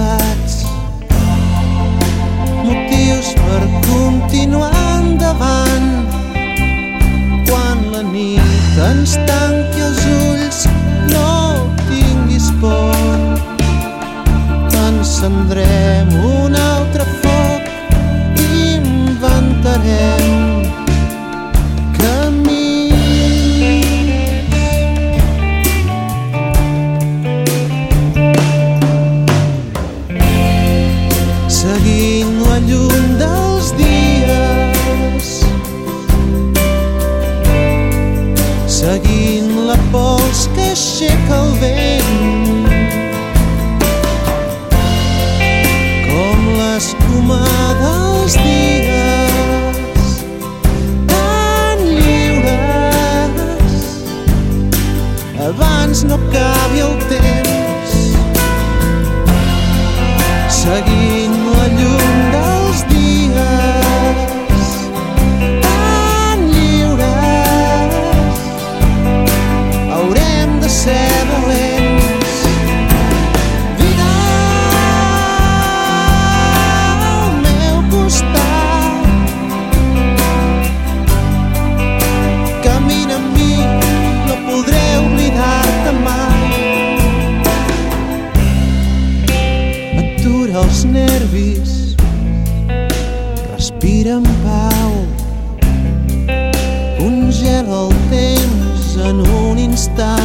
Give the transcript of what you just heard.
plegats motius per continuar endavant. Quan la nit ens tanqui els ulls no tinguis por. Encendrem un seguint la pols que aixeca el els nervis. Respira en pau. Congela el temps en un instant.